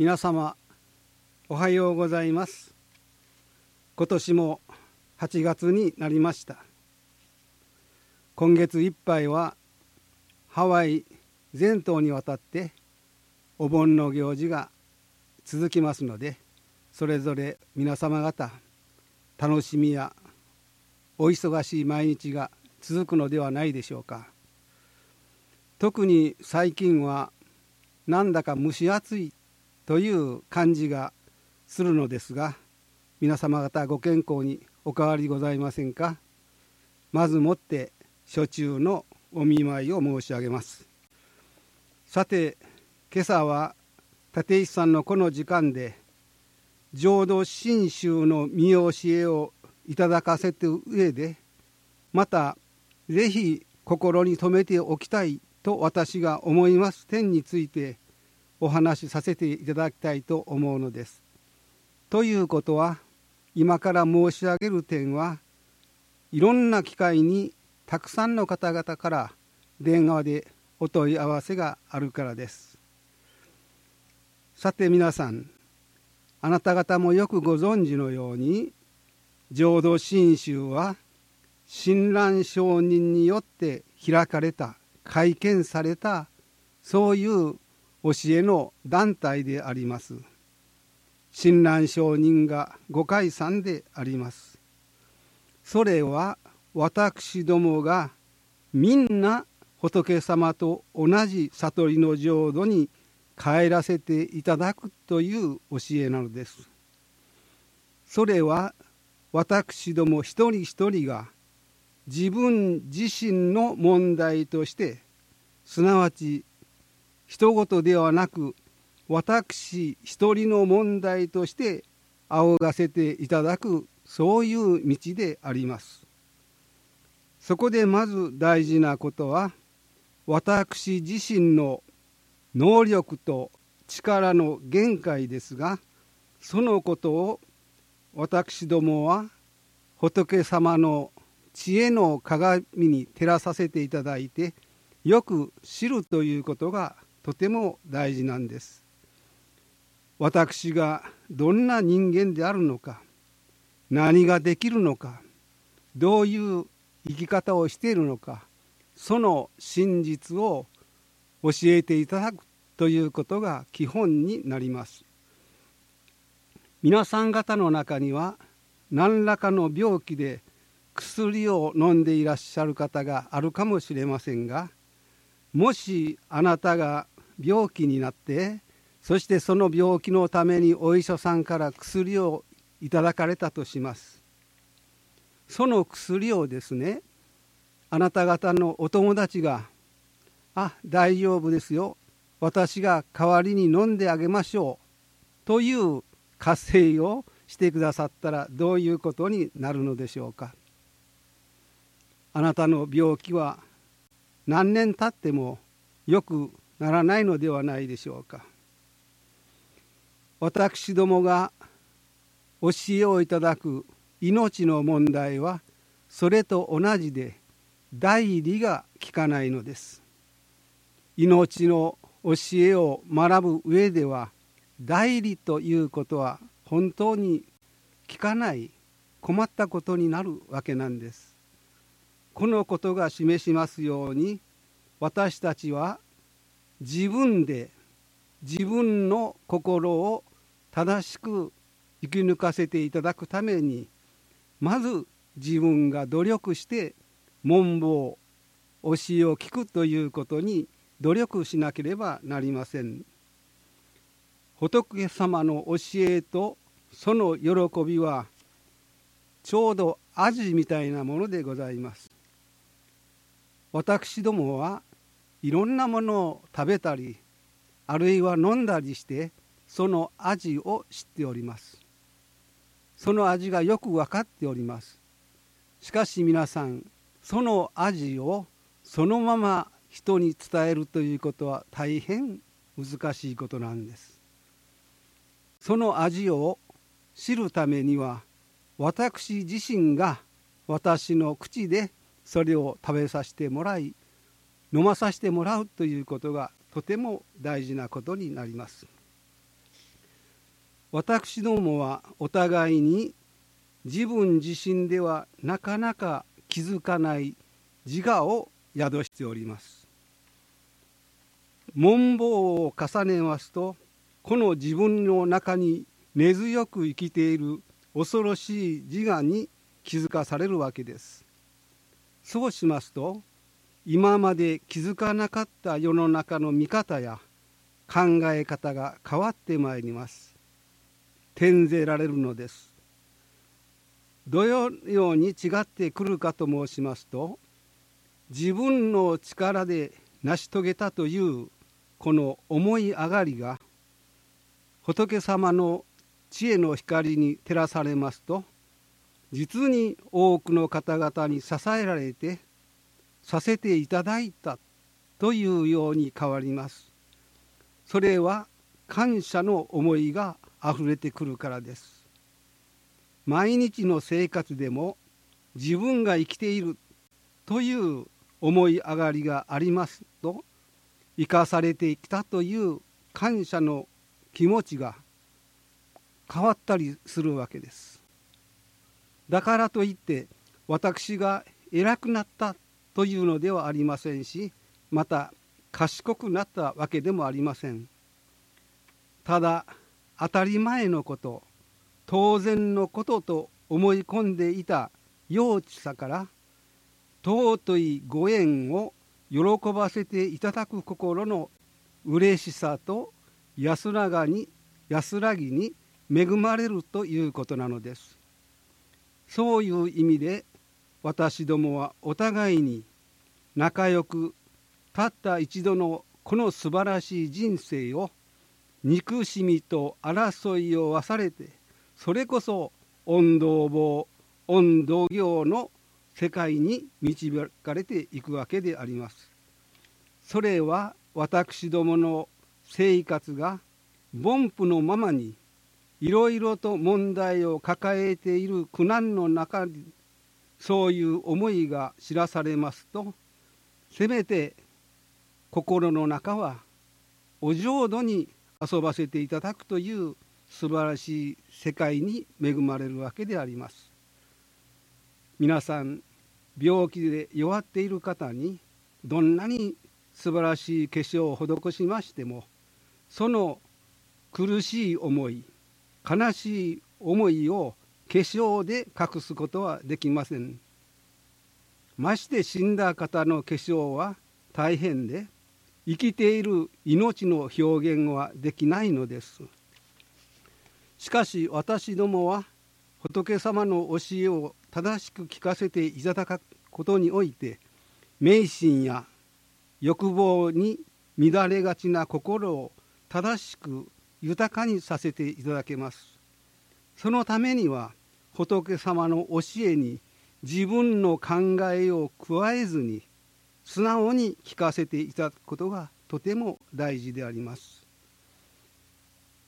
皆様おはようございます。今年も8月になりました。今月いっぱいはハワイ全島にわたってお盆の行事が続きますのでそれぞれ皆様方楽しみやお忙しい毎日が続くのではないでしょうか。特に最近はなんだか蒸し暑いという感じがするのですが皆様方ご健康にお変わりございませんか？まずもって初中のお見舞いを申し上げます。さて今朝は立石さんのこの時間で浄土真宗の見教えをいただかせて上でまた是非心に留めておきたいと私が思います点についてお話しさせていただきたいと思うのです。ということは今から申し上げる点はいろんな機会にたくさんの方々から電話でお問い合わせがあるからです。さて皆さんあなた方もよくご存知のように浄土真宗は親鸞上人によって開かれた会見されたそういう教えの団体であります。親鸞上人がご解散であります。それは私どもがみんな仏様と同じ悟りの浄土に帰らせていただくという教えなのです。それは私ども一人一人が自分自身の問題としてすなわち人事ではなく私一人の問題として仰がせていただくそういう道であります。そこでまず大事なことは私自身の能力と力の限界ですがそのことを私どもは仏様の知恵の鏡に照らさせていただいてよく知るということがとても大事なんです。私がどんな人間であるのか何ができるのかどういう生き方をしているのかその真実を教えていただくということが基本になります。皆さん方の中には何らかの病気で薬を飲んでいらっしゃる方があるかもしれませんがもしあなたが病気になってそしてその病気のためにお医者さんから薬をいただかれたとします。その薬をですねあなた方のお友達が「あ大丈夫ですよ。私が代わりに飲んであげましょう」という活性をしてくださったらどういうことになるのでしょうか。あなたの病気は何年経ってもよくならないのではないでしょうか。私どもが教えをいただく命の問題はそれと同じで代理が効かないのです。命の教えを学ぶ上では代理ということは本当に効かない困ったことになるわけなんです。このことが示しますように私たちは自分で自分の心を正しく生き抜かせていただくためにまず自分が努力して文法教えを聞くということに努力しなければなりません。仏様の教えとその喜びはちょうど味みたいなものでございます。私どもはいろんなものを食べたりあるいは飲んだりしてその味を知っております。その味がよく分かっております。しかし皆さんその味をそのまま人に伝えるということは大変難しいことなんです。その味を知るためには私自身が私の口でそれを食べさせてもらい飲まさせてもらうということがとても大事なことになります。私どもはお互いに自分自身ではなかなか気づかない自我を宿しております文法を重ねますとこの自分の中に根強く生きている恐ろしい自我に気づかされるわけですそうしますと今まで気づかなかった世の中の見方や考え方が変わってまいります。転ぜられるのです。どのように違ってくるかと申しますと自分の力で成し遂げたというこの思い上がりが仏様の知恵の光に照らされますと実に多くの方々に支えられてさせていただいたというように変わります。それは感謝の思いがあふれてくるからです。毎日の生活でも自分が生きているという思い上がりがありますと生かされてきたという感謝の気持ちが変わったりするわけです。だからといって私が偉くなったというのではありませんしまた賢くなったわけでもありません。ただ当たり前のこと当然のことと思い込んでいた幼稚さから尊いご縁を喜ばせていただく心の嬉しさと安らがに安らぎに恵まれるということなのです。そういう意味で私どもはお互いに仲良くたった一度のこの素晴らしい人生を憎しみと争いを忘れてそれこそ温道坊温道行の世界に導かれていくわけであります。それは私どもの生活が凡夫のままにいろいろと問題を抱えている苦難の中にそういう思いが知らされますとせめて心の中はお浄土に遊ばせていただくという素晴らしい世界に恵まれるわけであります。皆さん病気で弱っている方にどんなに素晴らしい化粧を施しましてもその苦しい思い悲しい思いを粧で隠すことはできません。まして死んだ方の化粧は大変で生きている命の表現はできないのです。しかし私どもは仏様の教えを正しく聞かせていただくことにおいて迷信や欲望に乱れがちな心を正しく豊かにさせていただけます。そのためには仏様の教えに自分の考えを加えずに素直に聞かせていただくことがとても大事であります。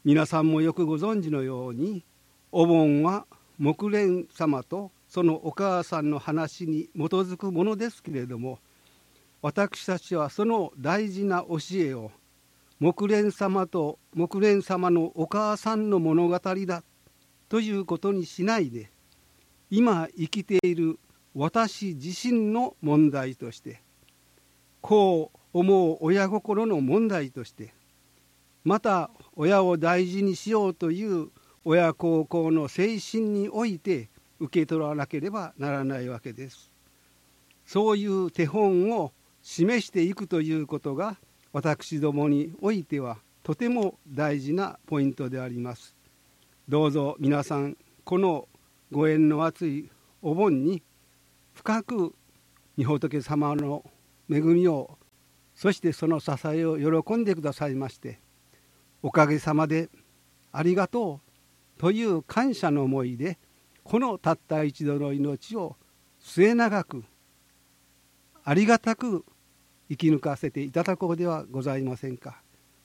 皆さんもよくご存知のようにお盆は木蓮様とそのお母さんの話に基づくものですけれども私たちはその大事な教えを木蓮様と木蓮様のお母さんの物語だということにしないで今生きている私自身の問題としてこう思う親心の問題としてまた親を大事にしようという親孝行の精神において受け取らなければならないわけです。そういう手本を示していくということが私どもにおいてはとても大事なポイントであります。どうぞ皆さんこのご縁の厚いお盆に深く御仏様の恵みをそしてその支えを喜んでくださいましておかげさまでありがとうという感謝の思いでこのたった一度の命を末永くありがたく生き抜かせていただこうではございませんか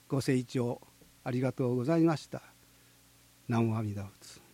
ご清聴ありがとうございました。南無阿弥陀仏。